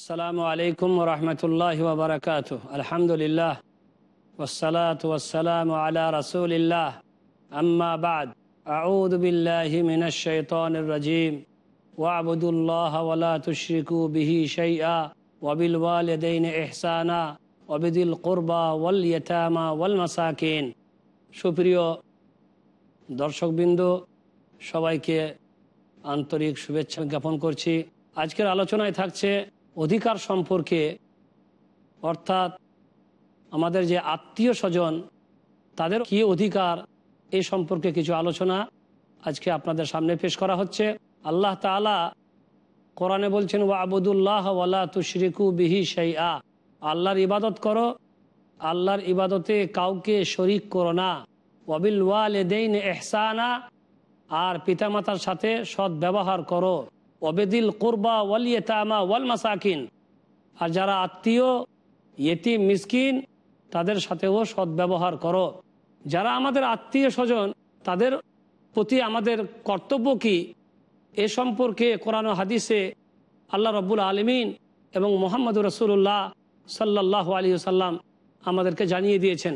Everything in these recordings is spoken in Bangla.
আসসালামু আলাইকুম রহমতুল্লাহ বাবরকাত আলহামদুলিল্লাহ। ওসালাত ওসালাম আলা রসুলিল্লাহ। আম্মা বাদ। আউদ বিল্লাহি রাজিম। ওয়াবুদুল্লাহ ওয়ালা বিহি শাইআ। ওয়াবিল ওয়ালিদাইন ইহসানা। ওয়াবিদিল কুরবা ওয়াল ইয়াতামা ওয়াল সুপ্রিয় দর্শকবৃন্দ, সবাইকে আন্তরিক শুভেচ্ছা জ্ঞাপন করছি। আজকের আলোচনায় থাকছে অধিকার সম্পর্কে, অর্থাৎ আমাদের যে আত্মীয় স্বজন তাদের কি অধিকার এই সম্পর্কে কিছু আলোচনা আজকে আপনাদের সামনে পেশ করা হচ্ছে। আল্লাহ তালা কোরআনে বলছেন ওয়া আবুদুল্লাহ ওয়ালা তুশরিকু বিহি সেই আ আল্লাহর ইবাদত করো, আল্লাহর ইবাদতে কাউকে শরিক করো না। ওয়াবিল ওয়ালেদেইন এহসানা আর পিতামাতার সাথে সৎ ব্যবহার করো। ওবেদিল কোরবা ওয়াল ইয়েতামা ওয়াল মাসাকিন। আর যারা আত্মীয়, ইয়েতিম, মিসকিন, তাদের সাথেও সদ্ব্যবহার করো। যারা আমাদের আত্মীয় স্বজন, তাদের প্রতি আমাদের কর্তব্য কি? এ সম্পর্কে কোরআন হাদিসে আল্লাহ রব্বুল আলমিন এবং মোহাম্মদ রসুল্লাহ সাল্লাহ আলী সাল্লাম আমাদেরকে জানিয়ে দিয়েছেন।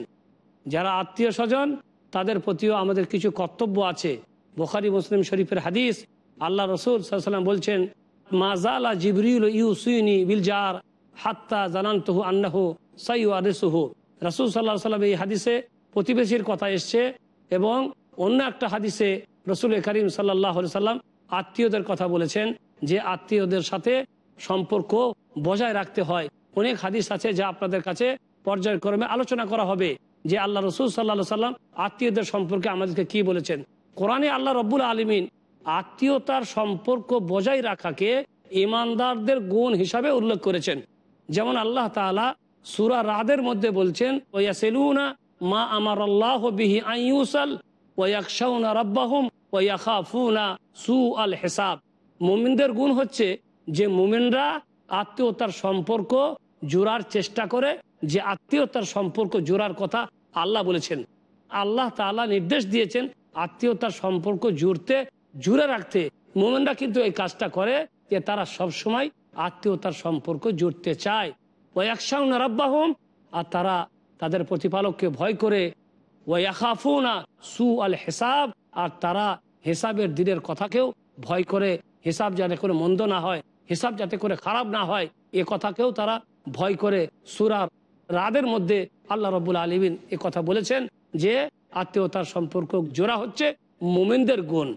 যারা আত্মীয় স্বজন, তাদের প্রতিও আমাদের কিছু কর্তব্য আছে। বোখারি, মুসলিম শরীফের হাদিস আল্লাহ রসুল সাল্লাম বলছেন মাজালা জিবরিল ইউসুইনি বিলজার হাত্তা জানান্তহু আন্নাহু সাইউ আদেসুহু রসুল সাল্লাহ সাল্লাম এই হাদিসে প্রতিবেশীর কথা এসছে এবং অন্য একটা হাদিসে রসুল করিম সাল্লাহ সাল্লাম আত্মীয়দের কথা বলেছেন যে আত্মীয়দের সাথে সম্পর্ক বজায় রাখতে হয়। অনেক হাদিস আছে যা আপনাদের কাছে পর্যায়ক্রমে আলোচনা করা হবে যে আল্লাহ রসুল সাল্লাহ সাল্লাম আত্মীয়দের সম্পর্কে আমাদেরকে কি বলেছেন। কোরআনে আল্লাহ রব্বুল আলমিন আত্মীয়তার সম্পর্ক বজায় রাখাকে ইমানদারদের গুণ হিসাবে উল্লেখ করেছেন। যেমন আল্লাহ তালা সুরা রাদের মধ্যে বলছেন ওয়াসেলুনা মা আমার আল্লাহ বিহি আইউসাল ওয়াকশাউনা রব্বাহুম ওয়াখাফুনা সু আল হেসাব। মুমিনদের গুণ হচ্ছে যে মুমিনরা আত্মীয়তার সম্পর্ক জোড়ার চেষ্টা করে, যে আত্মীয়তার সম্পর্ক জোড়ার কথা আল্লাহ বলেছেন। আল্লাহ তালা নির্দেশ দিয়েছেন আত্মীয়তার সম্পর্ক জুড়তে জুড়ে রাখতে। মোমেনরা কিন্তু এই কাজটা করে যে তারা সব সময় আত্মীয়তার সম্পর্ক জুড়তে চায়। ওয়াকশাউন রাব্বাহম, আর তারা তাদের প্রতিপালককে ভয় করে। ওয়াখাফুনা সু আল হেসাব, আর তারা হেসাবের দিনের কথাকেও ভয় করে। হিসাব যাতে করে মন্দ না হয়, হিসাব যাতে করে খারাপ না হয়, এ কথাকেও তারা ভয় করে। সুরার রাদের মধ্যে আল্লাহ রবুল আলমিন এ কথা বলেছেন যে আত্মীয়তার সম্পর্ক জোড়া হচ্ছে মোমেনদের গুণ।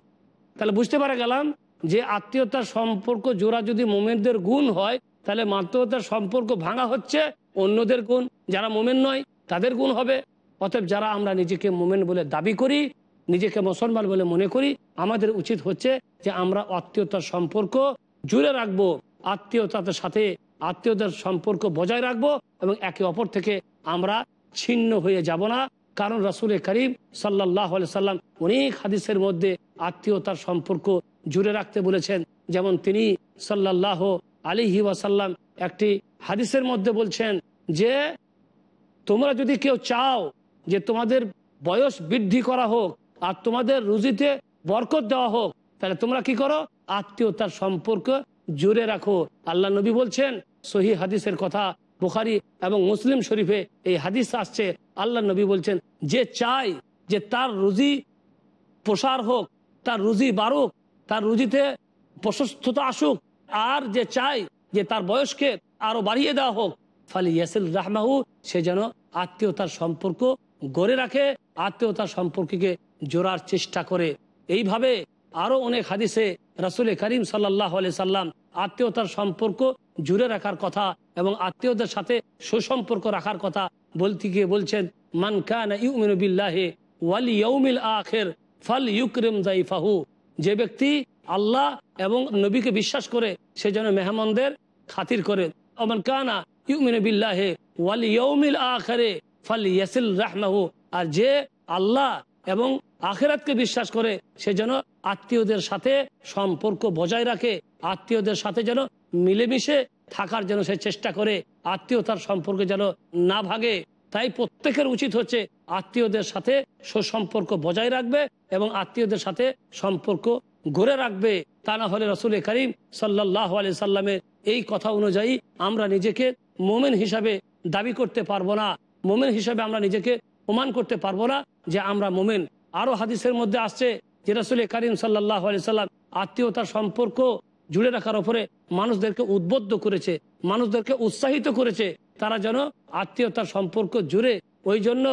তাহলে বুঝতে পারা গেলাম যে আত্মীয়তার সম্পর্ক জোড়া যদি মোমেনদের গুণ হয়, তাহলে আত্মীয়তার সম্পর্ক ভাঙা হচ্ছে অন্যদের গুণ। যারা মোমেন নয়, তাদের গুণ হবে। অতএব যারা আমরা নিজেকে মোমেন বলে দাবি করি, নিজেকে মুসলমান বলে মনে করি, আমাদের উচিত হচ্ছে যে আমরা আত্মীয়তার সম্পর্ক জুড়ে রাখব, আত্মীয়তার সাথে আত্মীয়তার সম্পর্ক বজায় রাখব এবং একে অপর থেকে আমরা ছিন্ন হয়ে যাব না। কারণ রাসুল করিম সাল্লাহ সাল্লাম অনেক হাদিসের মধ্যে আত্মীয়তার সম্পর্ক জুড়ে রাখতে বলেছেন। যেমন তিনি সাল্লাহ আলিহি ওয়াসাল্লাম একটি হাদিসের মধ্যে বলছেন যে, তোমরা যদি কেউ চাও যে তোমাদের বয়স বৃদ্ধি করা হোক আর তোমাদের রুজিতে বরকত দেওয়া হোক, তাহলে তোমরা কি করো? আত্মীয়তার সম্পর্ক জুড়ে রাখো। আল্লাহ নবী বলছেন, সহি হাদিসের কথা বুখারি এবং মুসলিম শরীফে এই হাদিস আসছে। আল্লাহ নবী বলছেন, যে চায় যে তার রুজি প্রসার হোক, তার রুজি বাড়ুক, তার রুজিতে প্রশস্ততা আসুক, আর যে চায় যে তার বয়সকে আরও বাড়িয়ে দেওয়া হোক, ফালি ইয়াসিল রাহমাহু, সে যেন আত্মীয়তার সম্পর্ক গড়ে রাখে আত্মীয়তার সম্পর্ককে জোড়ার চেষ্টা করে। এইভাবে আরও অনেক হাদিসে রাসুল করিম সাল্লাহ সাল্লাম আত্মীয়তার সম্পর্ক জুড়ে রাখার কথা এবং আত্মীয়দের সাথে সুসম্পর্ক রাখার কথা বলতে গিয়ে বলছেন, মান কানা ইউমিনু বিল্লাহি ওয়াল ইয়াউমিল আখির ফাল ইউকরিম দাইফাহু। যে ব্যক্তি আল্লাহ এবং নবীকে বিশ্বাস করে, সে যেন মেহমানদের খাতির করে। অমান কানা ইউমিনু বিল্লাহি ওয়াল ইয়াউমিল আখিরে ফাল ইয়াসিল রাহমাহু। আর যে আল্লাহ এবং আখেরাতকে বিশ্বাস করে, সে যেন আত্মীয়দের সাথে সম্পর্ক বজায় রাখে, আত্মীয়দের সাথে যেন মিলেমিশে থাকার যেন সে চেষ্টা করে, আত্মীয়তার সম্পর্কে যেন না ভাগে। তাই প্রত্যেকের উচিত হচ্ছে আত্মীয়দের সাথে সুসম্পর্ক বজায় রাখবে এবং আত্মীয়দের সাথে সম্পর্ক গড়ে রাখবে। তা না হলে রসুল করিম সাল্লাহ আলি সাল্লামের এই কথা অনুযায়ী আমরা নিজেকে মোমেন হিসাবে দাবি করতে পারব না। মোমেন হিসাবে আমরা নিজেকে প্রমাণ করতে পারব না যে আমরা মোমেন। আরও হাদিসের মধ্যে আসছে যে রসুল করিম সাল্লাহ আলি সাল্লাম আত্মীয়তার সম্পর্ক জুড়ে রাখার ওপরে মানুষদেরকে উদ্বুদ্ধ করেছে, মানুষদেরকে উৎসাহিত করেছে, তারা যেন আত্মীয়তার সম্পর্ক জুড়ে। ওই জন্য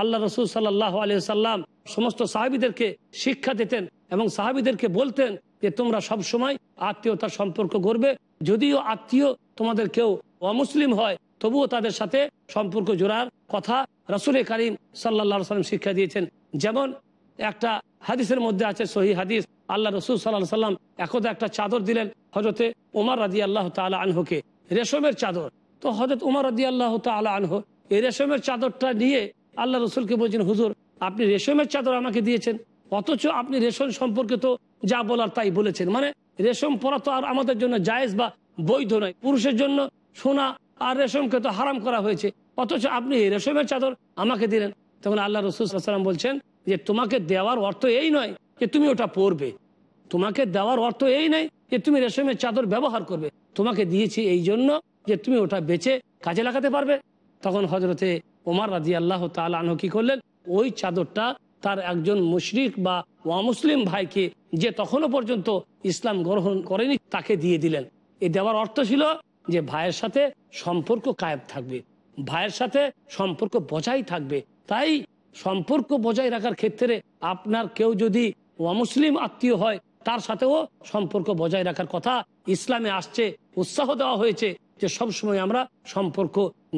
আল্লাহ রসুল সাল্লাহ আলি সাল্লাম সমস্ত সাহাবিদেরকে শিক্ষা দিতেন এবং সাহাবিদেরকে বলতেন যে তোমরা সব সময় আত্মীয়তার সম্পর্ক গড়বে। যদিও আত্মীয় তোমাদের কেউ অমুসলিম হয়, তবুও তাদের সাথে সম্পর্ক জোড়ার কথা রসুল করিম সাল্লাহ সাল্লাম শিক্ষা দিয়েছেন। যেমন একটা হাদিসের মধ্যে আছে সহি হাদিস আল্লাহ রসুল সাল্লাহ সাল্লাম একদা একটা চাদর দিলেন হজরতে উমার রাজি আল্লাহ তালা আনহুকে। রেশমের চাদর। তো হজরত উমার রাজি আল্লাহ তালা আনহু, এই রেশমের চাদরটা নিয়ে আল্লাহ রসুলকে বলছেন, হুজুর, আপনি রেশমের চাদর আমাকে দিয়েছেন, অথচ আপনি রেশম সম্পর্কে তো যা বলার তাই বলেছেন। মানে রেশম পরা তো আর আমাদের জন্য জায়েজ বা বৈধ নয়। পুরুষের জন্য সোনা আর রেশমকে তো হারাম করা হয়েছে। অথচ আপনি এই রেশমের চাদর আমাকে দিলেন। তখন আল্লাহ রসুল সাল্লাম বলছেন যে, তোমাকে দেওয়ার অর্থ এই নয় যে তুমি ওটা পরবে। তোমাকে দেওয়ার অর্থ এই নয় যে তুমি রেশমের চাদর ব্যবহার করবে। তোমাকে দিয়েছি এই জন্য যে তুমি ওটা বেচে কাজে লাগাতে পারবে। তখন হজরতে ওমার রাজি আল্লাহ তালু কি করলেন? ওই চাদরটা তার একজন মুশরিক বা অমুসলিম ভাইকে যে তখনও পর্যন্ত ইসলাম গ্রহণ করেনি, তাকে দিয়ে দিলেন। এই দেওয়ার অর্থ ছিল যে ভাইয়ের সাথে সম্পর্ক কায়েব থাকবে। ভাইয়ের সাথে সম্পর্ক বজায় থাকবে। তাই সম্পর্ক বজায় রাখার ক্ষেত্রে আপনার কেউ যদি অমুসলিম আত্মীয় হয়, তার সাথেও সম্পর্ক বজায় রাখার কথা ইসলামে আসছে, উৎসাহ দেওয়া হয়েছে যে সব সময় আমরা সম্পর্ক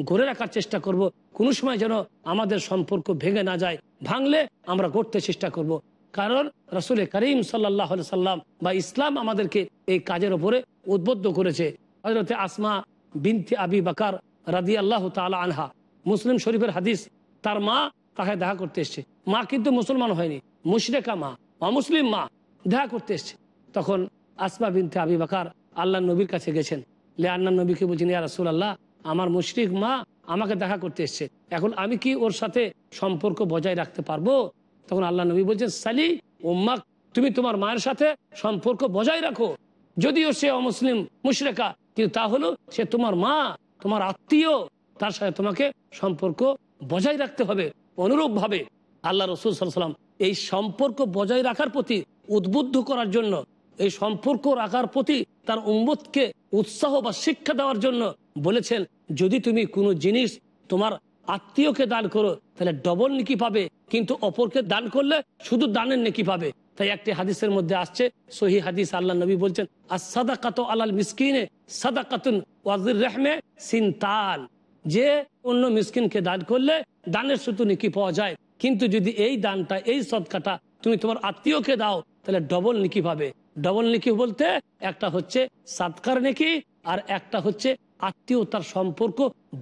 গড়ে রাখার চেষ্টা করব। কোনো সময় যেন আমাদের সম্পর্ক ভেঙে না যায়, ভাঙলে আমরা গড়তে চেষ্টা করব। কারণ রসুল করিম সাল্লাহ সাল্লাম বা ইসলাম আমাদেরকে এই কাজের ওপরে উদ্বুদ্ধ করেছে। হজরতে আসমা বিনতি আবি বাকার রাদি আল্লাহ তালা আনহা, মুসলিম শরীফের হাদিস, তার মা তাকে দেখা করতে এসছে। মা কিন্তু মুসলমান হয়নি, মুশরেকা মা। অমুসলিম মা, দেখা করতে এসছে। তখন আসমা বিনতে আবি বাকার আল্লাহ নবীর কাছে গেছেন। লে আল্লাহ নবীকে বলছেন, ইয়া রাসুল আল্লাহ আমার মুশরিক মা আমাকে দেখা করতে এসছে। এখন আমি কি ওর সাথে সম্পর্ক বজায় রাখতে পারব? তখন আল্লাহ নবী বলছেন, সালি ওম্মা তুমি তোমার মায়ের সাথে সম্পর্ক বজায় রাখো। যদিও সে অমুসলিম মুশরেকা, কিন্তু তা হলো সে তোমার মা, তোমার আত্মীয়, তার সাথে তোমাকে সম্পর্ক বজায় রাখতে হবে অনুরূপ ভাবে আল্লাহ রসুল সাল্লাম এই সম্পর্ক বজায় রাখার প্রতি, উদ্বুদ্ধ করার জন্য, এই সম্পর্ক রাখার প্রতি তার উম্মতকে উৎসাহ বা শিক্ষা দেওয়ার জন্য বলেছেন, যদি তুমি কোনো জিনিস তোমার আত্মীয়কে দান করো, তাহলে ডবল নেকি পাবে, কিন্তু অপরকে দান করলে শুধু দানের নেকি পাবে। তাই একটি হাদিসের মধ্যে আসছে, সহি হাদিস আল্লাহ নবী বলছেন আর সাদা কাত আলাল মিসকিনে সাদা কাতুন ওয়াজির রেহমে সিনতাল যে অন্য মিসকিনকে দান করলে দানের শুধু নেকি পাওয়া যায় কিন্তু যদি এই দানটা, এই সৎকাটা তুমি তোমার আত্মীয়কে দাও, তাহলে ডবল নিকি পাবে। ডবল নিকি বলতে একটা হচ্ছে সাতকার নেকি আর একটা হচ্ছে আত্মীয়তার সম্পর্ক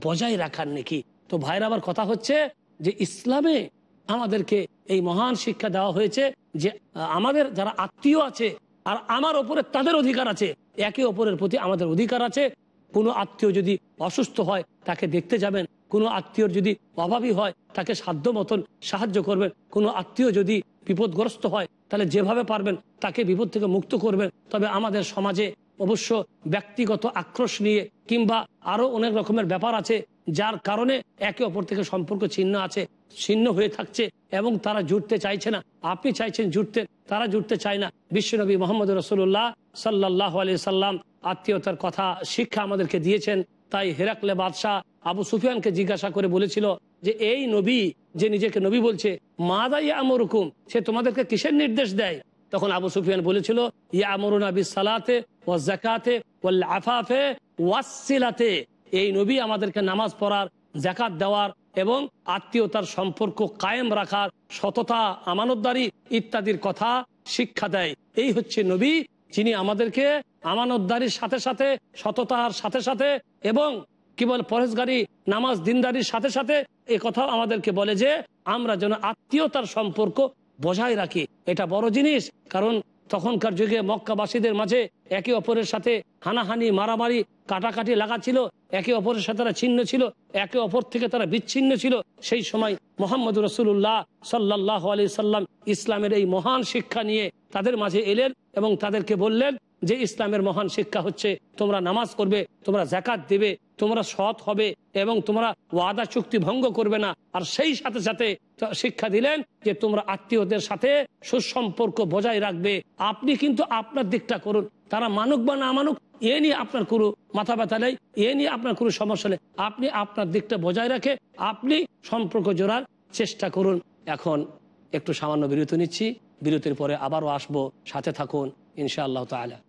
বজায় রাখার নেকি। তো ভাইয়ের আবার কথা হচ্ছে যে ইসলামে আমাদেরকে এই মহান শিক্ষা দেওয়া হয়েছে যে আমাদের যারা আত্মীয় আছে আর আমার ওপরে তাদের অধিকার আছে, একে অপরের প্রতি আমাদের অধিকার আছে। কোনো আত্মীয় যদি অসুস্থ হয়, তাকে দেখতে যাবেন। কোনো আত্মীয়র যদি অভাবী হয়, তাকে সাধ্য মতন সাহায্য করবেন। কোনো আত্মীয় যদি বিপদগ্রস্ত হয়, তাহলে যেভাবে পারবেন, তাকে বিপদ থেকে মুক্ত করবেন। তবে আমাদের সমাজে অবশ্য ব্যক্তিগত আক্রোশ নিয়ে কিংবা আরও অনেক রকমের ব্যাপার আছে, যার কারণে একে অপর থেকে সম্পর্ক ছিন্ন আছে, ছিন্ন হয়ে থাকছে এবং তারা জুটতে চাইছে না। আপনি চাইছেন জুটতে, তারা জুটতে চায় না। বিশ্বনবী মোহাম্মদ রসুল্লাহ সাল্লাহ আলি সাল্লাম আত্মীয়তার কথা, শিক্ষা আমাদেরকে দিয়েছেন। তাই হেরাকলে বাদশাহ আবু সুফিয়ানকে জিজ্ঞাসা করে বলেছিল যে, এই নবী যে নিজেকে নবী বলছে, মাদাই আমরুকুম সে তোমাদেরকে কিসের নির্দেশ দেয়? তখন আবু সুফিয়ান বলেছিল ইয়া আমরুনা বিস সালাতে ও জাকাতে ওয়াল আফাফে ওয়াসিলাতে এই নবী আমাদেরকে নামাজ পড়ার জাকাত দেওয়ার এবং আত্মীয়তার সম্পর্ক কায়েম রাখার সততা, আমানতদারি ইত্যাদির কথা শিক্ষা দেয়। এই হচ্ছে নবী যিনি আমাদেরকে আমানতদারির সাথে সাথে, সততার সাথে সাথে এবং কি বল পরেশগারি নামাজ দিনদারির সাথে সাথে এ কথাও আমাদেরকে বলে যে, আমরা যেন আত্মীয়তার সম্পর্ক বজায় রাখি। এটা বড় জিনিস, কারণ তখনকার যুগে মক্কাবাসীদের মাঝে একে অপরের সাথে হানাহানি, মারামারি, কাটাকাটি লাগা ছিল, একে অপরের সাথে তারা ছিন্ন ছিল, একে অপর থেকে তারা বিচ্ছিন্ন ছিল। সেই সময় মোহাম্মদ রসুল্লাহ সাল্লাহ আলি সাল্লাম ইসলামের এই মহান শিক্ষা নিয়ে তাদের মাঝে এলেন এবং তাদেরকে বললেন যে ইসলামের মহান শিক্ষা হচ্ছে, তোমরা নামাজ করবে, তোমরা জাকাত দেবে, তোমরা সৎ হবে এবং তোমরা ওয়াদা চুক্তি ভঙ্গ করবে না। আর সেই সাথে সাথে শিক্ষা দিলেন যে তোমরা আত্মীয়দের সাথে সুসম্পর্ক বজায় রাখবে। আপনি কিন্তু আপনার দিকটা করুন। তারা মানুক বা না মানুক, এ নিয়ে আপনার কোনো মাথা ব্যথা নেই, এ নিয়ে আপনার কোনো সমস্যা নেই। আপনি আপনার দিকটা বজায় রাখে, আপনি সম্পর্ক জোড়ার চেষ্টা করুন। এখন একটু সামান্য বিরতি নিচ্ছি। বিরতির পরে আবারও আসব। সাথে থাকুন, ইনশাআল্লাহ তাআলা।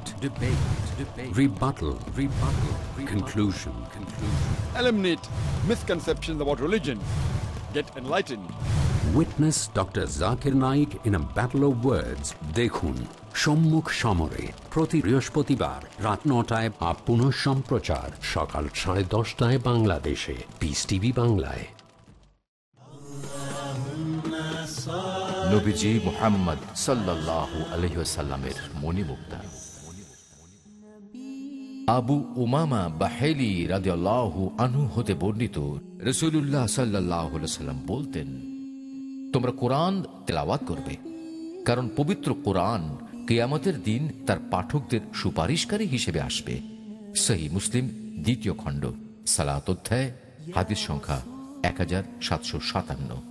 Debate. Debate. Rebuttal. Rebuttal. rebuttal Conclusion. Conclusion. eliminate misconceptions about religion. Get enlightened. Witness Dr. Zakir Naik in a battle of words. দেখুন সম্মুখ সমরে প্রতি বৃহস্পতিবার রাত নটায় বা পুনঃ সম্প্রচার সকাল সাড়ে দশটায় বাংলাদেশে পিস টিভি বাংলায় নবীজি মোহাম্মদ সাল্লাল্লাহু আলহিসাল্লামের মণিমুক্তা আবু উমামা বাহেলি রাদিয়াল্লাহু আনহু হতে বর্ণিত রসুল্লাহ সাল্লাহ সাল্লাম বলতেন, তোমরা কোরআন তেলাওয়াত করবে, কারণ পবিত্র কোরআন কেয়ামতের দিন তার পাঠকদের সুপারিশকারী হিসেবে আসবে। সহি মুসলিম, দ্বিতীয় খণ্ড, সালাত অধ্যায়, হাদিস সংখ্যা এক হাজার সাতশো সাতান্ন।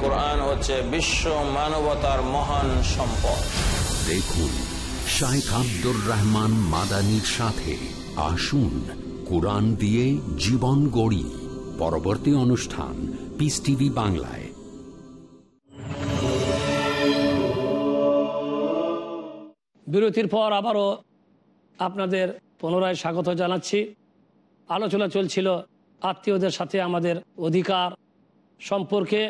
কোরআন হচ্ছে বিশ্ব মানবতার মহান সম্পদ। দেখুন শাইখ আব্দুর রহমান মাদানির সাথে আসুন কোরআন দিয়ে জীবন গড়ি। পরবর্তী অনুষ্ঠান পিস টিভি বাংলায়। বিরতির পর আবারও আপনাদের পুনরায় স্বাগত জানাচ্ছি। আলোচনা চলছিল আত্মীয়দের সাথে আমাদের অধিকার সম্পর্কে।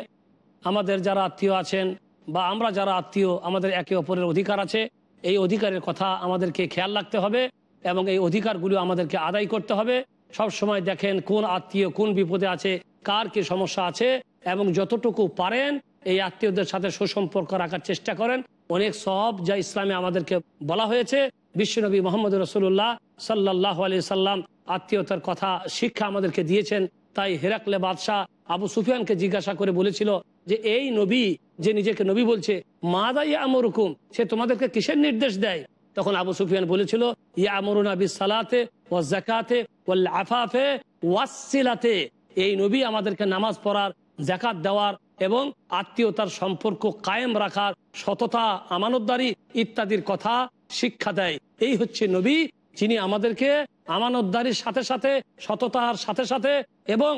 আমাদের যারা আত্মীয় আছেন বা আমরা যারা আত্মীয়, আমাদের একে অপরের অধিকার আছে, এই অধিকারের কথা আমাদেরকে খেয়াল রাখতে হবে এবং এই অধিকারগুলো আমাদেরকে আদায় করতে হবে। সব সময় দেখেন কোন আত্মীয় কোন বিপদে আছে, কার কি সমস্যা আছে এবং যতটুকু পারেন এই আত্মীয়দের সাথে সুসম্পর্ক রাখার চেষ্টা করেন। অনেক সব যা ইসলামে আমাদেরকে বলা হয়েছে বিশ্বনবী মোহাম্মদ রসুল্লাহ সাল্লাহ আলি সাল্লাম আত্মীয়তার কথা শিক্ষা আমাদেরকে দিয়েছেন। তাই হেরাকলে বাদশাহ আবু সুফিয়ানকে জিজ্ঞাসা করে বলেছিল যে এই নবী যে নিজেকে নবী বলছে মা দা ইয়া আমরুকুম সে তোমাদেরকে কিসের নির্দেশ দেয়? তখন আবু সুফিয়ান বলেছিল ইয়া আমরুনা বিস সালাতে ও জাকাতে ওয়াল আফাফে ওয়াসিলাতে এই নবী আমাদেরকে নামাজ পড়ার জাকাত দেওয়ার এবং আত্মীয়তার সম্পর্ক কায়েম রাখার সততা, আমানতদারি ইত্যাদির কথা শিক্ষা দেয়। এই হচ্ছে নবী যিনি আমাদেরকে আমানতদারির সাথে সাথে, সততার সাথে সাথে এবং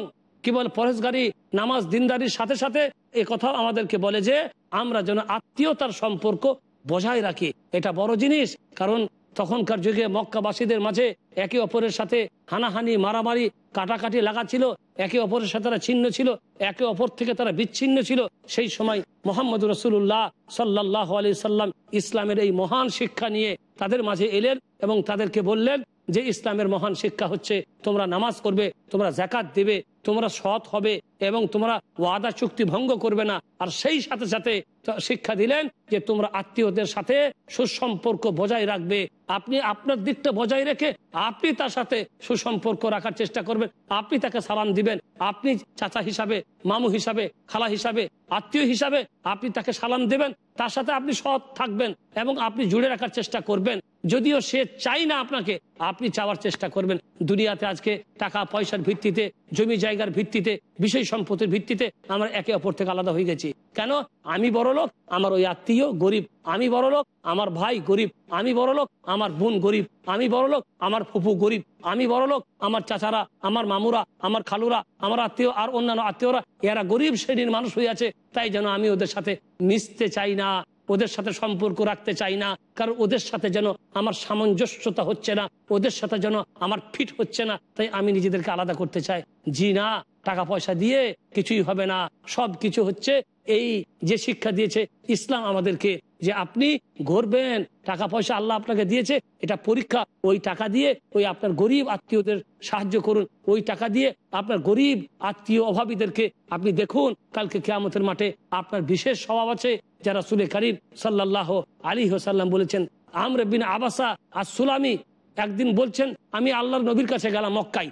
কি বলে পরেশগারি নামাজ দিনদারির সাথে সাথে এ কথাও আমাদেরকে বলে যে, আমরা যেন আত্মীয়তার সম্পর্ক বজায় রাখি। এটা বড় জিনিস, কারণ তখনকার যুগে মক্কাবাসীদের মাঝে একে অপরের সাথে হানাহানি, মারামারি, কাটাকাটি লাগা ছিল একে অপরের সাথে তারা ছিন্ন ছিল, একে অপর থেকে তারা বিচ্ছিন্ন ছিল। সেই সময় মোহাম্মদ রসুল্লাহ সাল্লাহ আলি সাল্লাম ইসলামের এই মহান শিক্ষা নিয়ে তাদের মাঝে এলেন এবং তাদেরকে বললেন যে ইসলামের মহান শিক্ষা হচ্ছে, তোমরা নামাজ করবে, তোমরা জাকাত দেবে, তোমরা সৎ হবে এবং তোমরা ওয়াদা চুক্তি ভঙ্গ করবে না। আর সেই সাথে সাথে শিক্ষা দিলেন যে তোমরা আত্মীয়দের সাথে সুসম্পর্ক বজায় রাখবে। আপনি আপনার দিকটা বজায় রেখে আপনি তার সাথে সুসম্পর্ক রাখার চেষ্টা করবেন। আপনি তাকে সালাম দিবেন। আপনি চাচা হিসাবে, মামু হিসাবে, খালা হিসাবে, আত্মীয় হিসাবে আপনি তাকে সালাম দেবেন। তার সাথে আপনি সৎ থাকবেন এবং আপনি জুড়ে রাখার চেষ্টা করবেন। যদিও সে চাই না আপনাকে, আপনি চাওয়ার চেষ্টা করবেন। দুনিয়াতে আজকে টাকা পয়সার ভিত্তিতে, জমি জায়গার ভিত্তিতে, বিষয় সম্পত্তির ভিত্তিতে আমরা একে অপর থেকে আলাদা হয়ে গেছি। কেন? আমি বড় লোক, আমার ওই আত্মীয় গরিব, আমি বড় লোক, আমার ভাই গরিব, আমি বড় লোক, আমার বোন গরিব, আমি বড় লোক, আমার ফুপু গরিব, আমি বড় লোক, আমার চাচারা, আমার মামুরা, আমার খালুরা, আমার আত্মীয় আর অন্যান্য আত্মীয়রা, এরা গরিব শ্রেণির মানুষ হয়ে আছে, তাই যেন আমি ওদের সাথে মিশতে চাই না। ওদের সাথে সম্পর্ক রাখতে চাই না, কারণ ওদের সাথে যেন আমার সামঞ্জস্যতা হচ্ছে না, ওদের সাথে যেন আমার ফিট হচ্ছে না, তাই আমি নিজেদেরকে আলাদা করতে চাই। জি না, টাকা পয়সা দিয়ে কিছুই হবে না সব কিছু হচ্ছে এই যে শিক্ষা দিয়েছে ইসলাম আমাদেরকে যে আপনি ঘুরবেন, টাকা পয়সা আল্লাহ আপনাকে দিয়েছে, এটা পরীক্ষা। ওই টাকা দিয়ে ওই আপনার গরিব আত্মীয়দের সাহায্য করুন। ওই টাকা দিয়ে আপনার গরিব আত্মীয় অভাবীদেরকে আপনি দেখুন, কালকে কেয়ামতের মাঠে আপনার বিশেষ স্বভাব আছে যারা সুলে করিম সাল্লাহ আলী হোসাল্লাম বলেছেন, আমর বিন আবাসা আর সুলামি একদিন বলছেন, আমি আল্লাহর নবীর কাছে গেলাম মক্কাই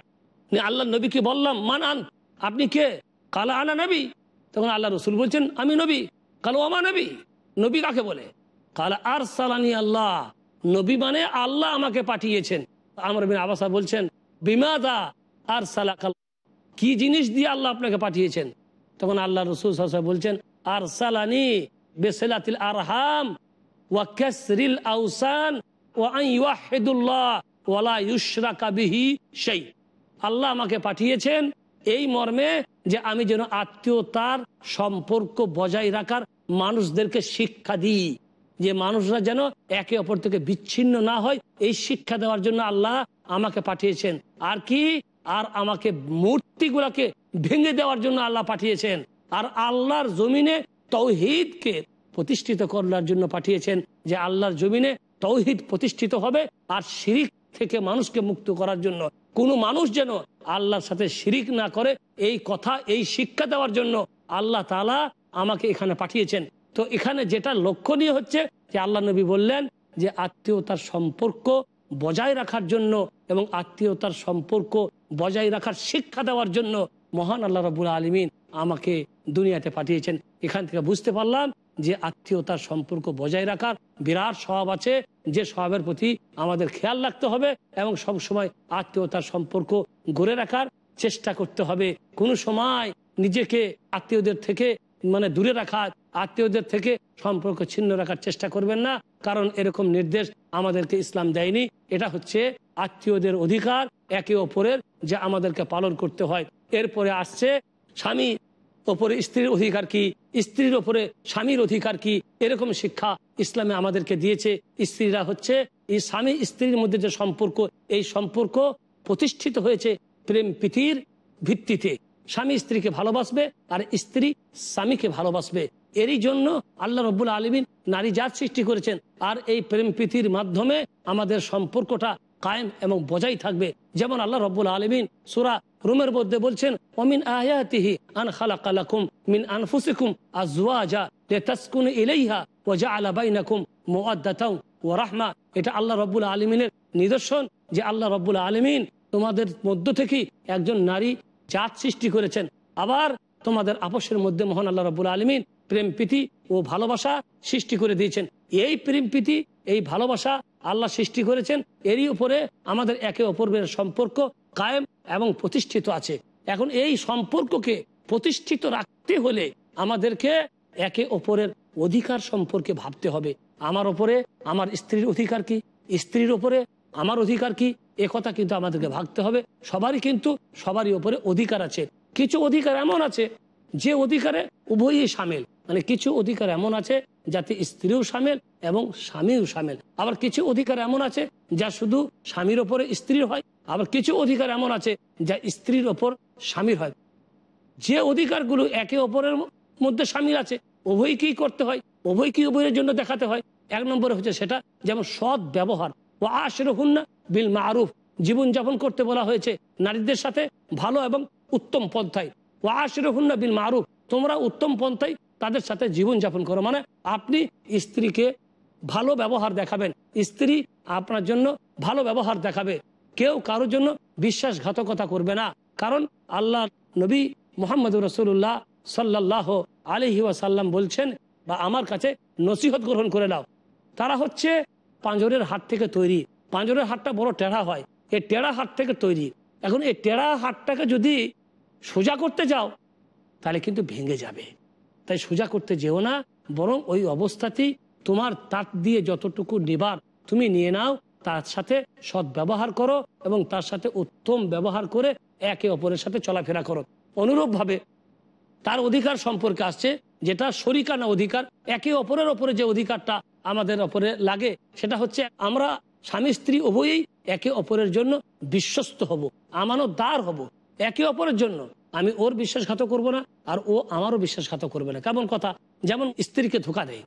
আল্লাহ নবীকে বললাম, মানান, আপনি কে? কালা আনা নবী। তখন আল্লাহ রসুল বলছেন, আমি নবী। কালো আমা নবী। নবী কাকে বলে? কালা আর সালানি আল্লাহ। নবী মানে আল্লাহ আমাকে পাঠিয়েছেন। আমর বিন আবাসা বলছেন, বিমাদা আর কি জিনিস দিয়ে আল্লাহ আপনাকে পাঠিয়েছেন? তখন আল্লাহ রসুল বলছেন আর সালানি বেসেলাতিল আরহাম ওয়া আউসান আল্লাহ আমাকে পাঠিয়েছেন এই মর্মে যে আমি যেন আত্মীয়তার সম্পর্ক বজায় রাখার মানুষদেরকে শিক্ষা দিই যে মানুষরা যেন একে অপর থেকে বিচ্ছিন্ন না হয়। এই শিক্ষা দেওয়ার জন্য আল্লাহ আমাকে পাঠিয়েছেন। আর কি? আর আমাকে মূর্তিগুলাকে ভেঙে দেওয়ার জন্য আল্লাহ পাঠিয়েছেন। আর আল্লাহর জমিনে তৌহিদকে প্রতিষ্ঠিত করার জন্য পাঠিয়েছেন যে আল্লাহর জমিনে তৌহিদ প্রতিষ্ঠিত হবে আর শিরিক থেকে মানুষকে মুক্ত করার জন্য। কোনো মানুষ যেন আল্লাহর সাথে শিরিক না করে, এই কথা, এই শিক্ষা দেওয়ার জন্য আল্লাহ তালা আমাকে এখানে পাঠিয়েছেন। তো এখানে যেটা লক্ষণীয় হচ্ছে যে আল্লাহ নবী বললেন যে আত্মীয়তার সম্পর্ক বজায় রাখার জন্য এবং আত্মীয়তার সম্পর্ক বজায় রাখার শিক্ষা দেওয়ার জন্য মহান আল্লাহ রবুল আলমিন আমাকে দুনিয়াতে পাঠিয়েছেন। এখান থেকে বুঝতে পারলাম যে আত্মীয়তার সম্পর্ক বজায় রাখার বিরাট স্বভাব আছে। যে স্বভাবের প্রতি আমাদের খেয়াল রাখতে হবে এবং সব সময় আত্মীয়তার সম্পর্ক গড়ে রাখার চেষ্টা করতে হবে। কোনো সময় নিজেকে আত্মীয়দের থেকে মানে দূরে রাখা, আত্মীয়দের থেকে সম্পর্ক ছিন্ন রাখার চেষ্টা করবেন না, কারণ এরকম নির্দেশ আমাদেরকে ইসলাম দেয়নি। এটা হচ্ছে আত্মীয়দের অধিকার একে অপরের যা আমাদেরকে পালন করতে হয়। এরপরে আসছে স্বামী ওপরে স্ত্রীর অধিকার কি? স্ত্রীর ওপরে স্বামীর অধিকার কি? এরকম শিক্ষা ইসলামে আমাদেরকে দিয়েছে। স্ত্রীরা হচ্ছে এই স্বামী স্ত্রীর মধ্যে যে সম্পর্ক, এই সম্পর্ক প্রতিষ্ঠিত হয়েছে প্রেম প্রীতির ভিত্তিতে। স্বামী স্ত্রীকে ভালোবাসবে আর স্ত্রী স্বামীকে ভালোবাসবে। এরই জন্য আল্লাহ রব্বুল আলমিন নারী জাত সৃষ্টি করেছেন। আর এই প্রেম প্রীতির মাধ্যমে আমাদের সম্পর্কটা কায়েম এবং বজায় থাকবে। যেমন আল্লাহ রব্বুল আলমিন সুরা রুমের মধ্যে বলছেন অমিন আয়াতিহি আন খালাকালাকুম মিন আনফুসিকুম আজওয়াজা লিতাসকুনু ইলাইহা ওয়া জাআলা বাইনাকুম মুওয়াদ্দাতাও ওয়া রাহমা। এটা আল্লাহ রব্বুল আলমিনের নিদর্শন যে আল্লাহ রব্বুল আলমিন তোমাদের মধ্য থেকে একজন নারী জাত সৃষ্টি করেছেন। আবার তোমাদের আপসের মধ্যে মহান আল্লাহ রবুল আলমিন প্রেম, প্রীতি ও ভালোবাসা সৃষ্টি করে দিয়েছেন। এই প্রেম, প্রীতি, এই ভালোবাসা আল্লাহ সৃষ্টি করেছেন। এরই উপরে আমাদের একে অপরের সম্পর্ক কায়েম এবং প্রতিষ্ঠিত আছে। এখন এই সম্পর্ককে প্রতিষ্ঠিত রাখতে হলে আমাদেরকে একে অপরের অধিকার সম্পর্কে ভাবতে হবে। আমার ওপরে আমার স্ত্রীর অধিকার কি? স্ত্রীর ওপরে আমার অধিকার কি? কথা কিন্তু আমাদেরকে ভাবতে হবে। সবারই কিন্তু সবারই ওপরে অধিকার আছে। কিছু অধিকার এমন আছে যে অধিকারে উভয়ই সামিল। মানে কিছু অধিকার এমন আছে যাতে স্ত্রীও সামিল এবং স্বামীও সামিল। আবার কিছু অধিকার এমন আছে যা শুধু স্বামীর ওপরে স্ত্রীর হয়। আবার কিছু অধিকার এমন আছে যা স্ত্রীর ওপর স্বামীর হয়। যে অধিকারগুলো একে অপরের মধ্যে সামিল আছে, উভয়কেই করতে হয়, উভয়কেই উভয়ের জন্য দেখাতে হয়। এক নম্বরে হচ্ছে সেটা যেমন সৎ ব্যবহার। বিল মারুফ। জীবনযাপন করতে বলা হয়েছে নারীদের সাথে ভালো এবং উত্তম পন্থায়। ও আশের হুন্না বিল মারুফ। তোমরা উত্তম পন্থায় তাদের সাথে জীবনযাপন করো। মানে আপনি স্ত্রীকে ভালো ব্যবহার দেখাবেন। স্ত্রী আপনার জন্য ভালো ব্যবহার দেখাবে। কেউ কারোর জন্য বিশ্বাসঘাতকতা করবে না। কারণ আল্লাহ নবী মোহাম্মদ রসুল্লাহ সাল্লাহ আলহি ওয়াসাল্লাম বলছেন, বা আমার কাছে নসিহত গ্রহণ করে নাও। তারা হচ্ছে পাঁজরের হাট থেকে তৈরি। পাঁজরের হাটটা বড় টেড়া হয়। এই টেড়া হাট থেকে তৈরি। এখন এই টেড়া হাটটাকে যদি সোজা করতে যাও, তাহলে কিন্তু ভেঙে যাবে। তাই সোজা করতে যেও না, বরং ওই অবস্থাতেই তোমার তার দিয়ে যতটুকু নেবার তুমি নিয়ে নাও, তার সাথে সৎ ব্যবহার করো এবং তার সাথে উত্তম ব্যবহার করে একে অপরের সাথে চলাফেরা করো। অনুরূপভাবে তার অধিকার সম্পর্কে আসছে, যেটা শরিকানা অধিকার, একে অপরের ওপরে যে অধিকারটা আমাদের ওপরে লাগে। সেটা হচ্ছে আমরা স্বামী স্ত্রী উভয়েই একে অপরের জন্য বিশ্বস্ত হব আমানত দার হব, একে অপরের জন্য। আমি ওর বিশ্বাসঘাত করব না আর ও আমারও বিশ্বাসঘাত করবে না। কেমন কথা? যেমন স্ত্রীকে ধোকা দেয়,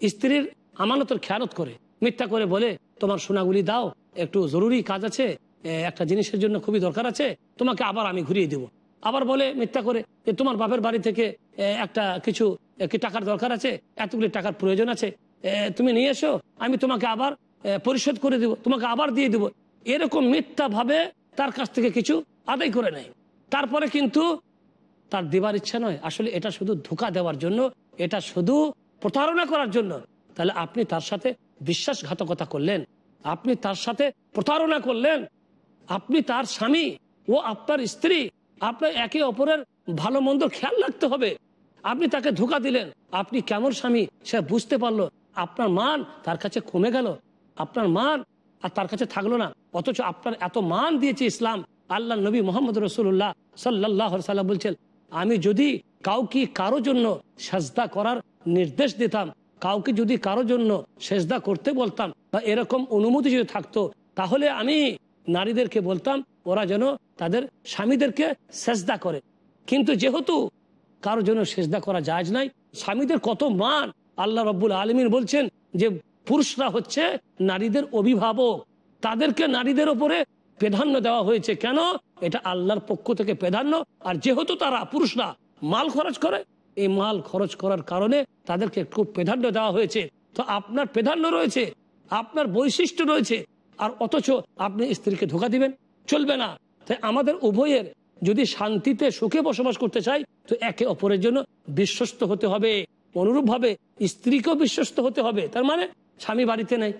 স্ত্রীর আমানতের খেয়ালত করে, মিথ্যা করে বলে, তোমার সোনাগুলি দাও, একটু জরুরি কাজ আছে একটা জিনিসের জন্য খুবই দরকার আছে, তোমাকে আবার আমি ঘুরিয়ে দেব। আবার বলে মিথ্যা করে যে তোমার বাপের বাড়ি থেকে একটা কিছু টাকার দরকার আছে? এতগুলি টাকার প্রয়োজন আছে তুমি নিয়ে এসো, আমি তোমাকে আবার পরিশোধ করে দেব, তোমাকে আবার দিয়ে দেব। এরকম মিথ্যা ভাবে তার কাছ থেকে কিছু আদায় করে নেয়। তারপরে কিন্তু তার দেবার ইচ্ছা নয়। আসলে এটা শুধু ধোকা দেওয়ার জন্য, এটা শুধু প্রতারণা করার জন্য। তাহলে আপনি তার সাথে বিশ্বাসঘাতকতা করলেন, আপনি তার সাথে প্রতারণা করলেন, আপনি তার স্বামী ও আপনার স্ত্রী, আপনার একে অপরের ভালো মন্দ খেয়াল রাখতে হবে। আপনি তাকে ধোকা দিলেন, আপনি কেমন স্বামী সে বুঝতে পারল আপনার মান তার কাছে কমে গেল। আপনার মান আর তার কাছে থাকল না। অথচ আপনার এত মান দিয়েছে ইসলাম। আল্লাহ নবী মোহাম্মদ রসুল্লাহ সাল্লাহ সাল্লাম বলছেন, আমি যদি কাউকে কারও জন্য সাজদা করার নির্দেশ দিতাম, কাউকে যদি কারও জন্য সেজদা করতে বলতাম বা এরকম অনুমতি যদি থাকতো, তাহলে আমি নারীদেরকে বলতাম, ওরা যেন তাদের স্বামীদেরকে সেজদা করে। কিন্তু যেহেতু কারও জন্য সেজদা করা যায় নাই, স্বামীদের কত মান আল্লাহ রব্বুল আলমিন বলছেন যে পুরুষরা হচ্ছে নারীদের অভিভাবক। তাদেরকে নারীদের ওপরে প্রাধান্য দেওয়া হয়েছে। কেন? এটা আল্লাহর পক্ষ থেকে প্রাধান্য। আর যেহেতু তারা পুরুষরা মাল খরচ করে, এই মাল খরচ করার কারণে তাদেরকে খুব প্রাধান্য দেওয়া হয়েছে। তো আপনার প্রাধান্য রয়েছে, আপনার বৈশিষ্ট্য রয়েছে, আর অথচ আপনি স্ত্রীকে ধোকা দিবেন। চলবে না। তাই আমাদের উভয়ের যদি শান্তিতে সুখে বসবাস করতে চাই, তো একে অপরের জন্য বিশ্বস্ত হতে হবে। অনুরূপভাবে স্ত্রীকেও বিশ্বস্ত হতে হবে। তার মানে স্বামী বাড়িতে নেই।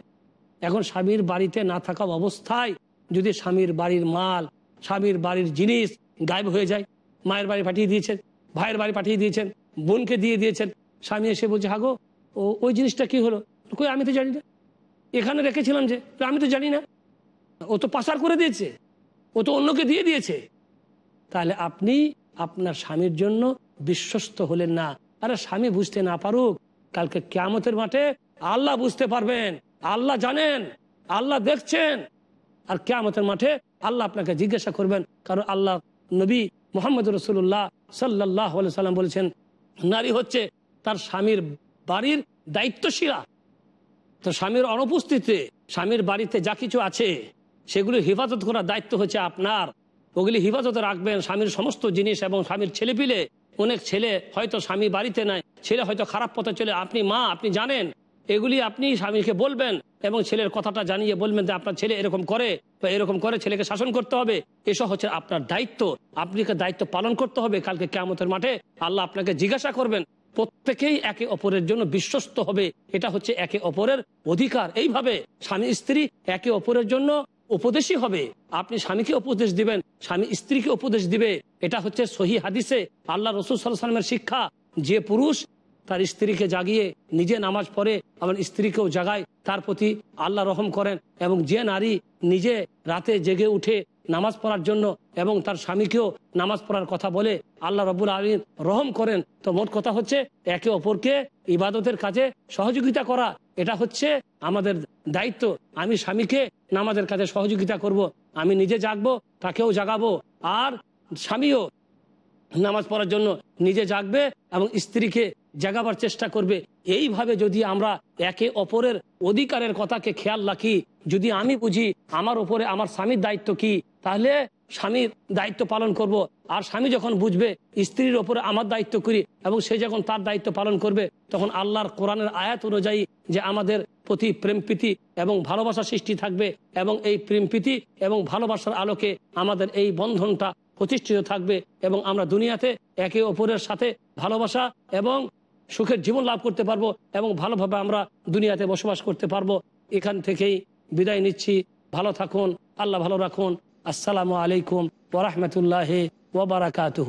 এখন স্বামীর বাড়িতে না থাকা অবস্থায় যদি স্বামীর বাড়ির মাল, স্বামীর বাড়ির জিনিস গায়েব হয়ে যায়, মায়ের বাড়ি পাঠিয়ে দিয়েছেন, ভাইয়ের বাড়ি পাঠিয়ে দিয়েছেন, বোনকে দিয়ে দিয়েছেন, স্বামী এসে বলছে, হাগো, ও, ওই জিনিসটা কি হলো? কই, আমি তো জানি না। এখানে রেখেছিলাম যে আমি তো জানি না। ও তো পাচার করে দিয়েছে। ও তো অন্যকে দিয়ে দিয়েছে। তাহলে আপনি আপনার স্বামীর জন্য বিশ্বস্ত হলেন না। আরে স্বামী বুঝতে না পারুক, কালকে কেয়ামতের মাঠে আল্লাহ বুঝতে পারবেন, আল্লাহ জানেন, আল্লাহ দেখছেন। আর কেয়ামতের মাঠে আল্লাহ আপনাকে জিজ্ঞাসা করবেন, কারণ আল্লাহ নবী মোহাম্মদ রসুল্লাহ সাল্লাহ সাল্লাম বলেছেন, নারী হচ্ছে তার স্বামীর বাড়ির দায়িত্বশীলা। তো স্বামীর অনুপস্থিতিতে, স্বামীর বাড়িতে যা কিছু আছে, সেগুলি হেফাজত করার দায়িত্ব হচ্ছে আপনার। ওগুলি হেফাজতে রাখবেন স্বামীর সমস্ত জিনিস এবং স্বামীর ছেলে পিলে অনেক ছেলে হয়তো স্বামী বাড়িতে নাই, ছেলে হয়তো খারাপ পথে চলে, আপনি মা, আপনি জানেন, এগুলি আপনি স্বামীকে বলবেন এবং ছেলের কথাটা জানিয়ে বলবেন যে আপনার ছেলে এরকম করে বা এরকম করে ছেলেকে শাসন করতে হবে। এসব হচ্ছে আপনার দায়িত্ব। আপনাকে দায়িত্ব পালন করতে হবে। কালকে কেমতের মাঠে আল্লাহ আপনাকে জিজ্ঞাসা করবেন, প্রত্যেকেই একে অপরের জন্য বিশ্বস্ত হবে। এটা হচ্ছে একে অপরের অধিকার। এইভাবে স্বামী স্ত্রী একে অপরের জন্য উপদেশই হবে। আপনি স্বামীকে উপদেশ দিবেন, স্বামী স্ত্রীকে উপদেশ দিবে। এটা হচ্ছে সহি হাদিসে আল্লাহ রসুল সাল্লামের শিক্ষা। যে পুরুষ তার স্ত্রীকে জাগিয়ে নিজে নামাজ পড়ে আমার স্ত্রীকেও জাগায়, তার প্রতি আল্লাহ রহম করেন এবং যে নারী নিজে রাতে জেগে উঠে নামাজ পড়ার জন্য এবং তার স্বামীকেও নামাজ পড়ার কথা বলে আল্লাহ রবুল আলমিন রহম করেন তো মোট কথা হচ্ছে, একে অপরকে ইবাদতের কাজে সহযোগিতা করা, এটা হচ্ছে আমাদের দায়িত্ব আমি স্বামীকে নামাজের কাজে সহযোগিতা করব। আমি নিজে জাগবো, তাকেও জাগাবো, আর স্বামীও নামাজ পড়ার জন্য নিজে জাগবে এবং স্ত্রীকে জাগাবার চেষ্টা করবে। এইভাবে যদি আমরা একে অপরের অধিকারের কথাকে খেয়াল রাখি, যদি আমি বুঝি আমার ওপরে আমার স্বামীর দায়িত্ব কি, তাহলে স্বামীর দায়িত্ব পালন করব। আর স্বামী যখন বুঝবে স্ত্রীর ওপরে আমার দায়িত্ব করি এবং সে যখন তার দায়িত্ব পালন করবে, তখন আল্লাহর কোরআনের আয়াত অনুযায়ী যে আমাদের প্রতি প্রেম প্রীতি এবং ভালোবাসা সৃষ্টি থাকবে এবং এই প্রেম প্রীতি এবং ভালোবাসার আলোকে আমাদের এই বন্ধনটা প্রতিষ্ঠিত থাকবে এবং আমরা দুনিয়াতে একে অপরের সাথে ভালোবাসা এবং সুখের জীবন লাভ করতে পারব এবং ভালোভাবে আমরা দুনিয়াতে বসবাস করতে পারব। এখান থেকেই বিদায় নিচ্ছি। ভালো থাকুন, আল্লাহ ভালো রাখুন। আসসালামু আলাইকুম ওরহমতুল্লাহ ওবরাকাতুহ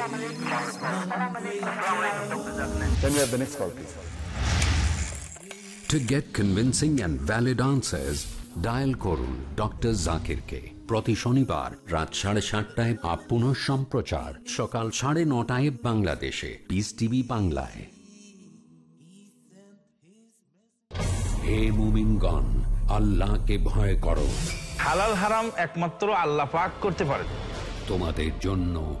Then we have the next call, please. To get convincing and valid answers, dial করুন ডক্টর জাকিরকে প্রতি শনিবার রাত সাড়ে সাতটায় আপ পুনঃ সম্প্রচার সকাল সাড়ে নটায় বাংলাদেশে। পিস টিভি বাংলায়। হে মুমিনগণ আল্লাহকে ভয় করো। হালাল হারাম একমাত্র আল্লাহ পাক করতে পারেন তোমাদের জন্য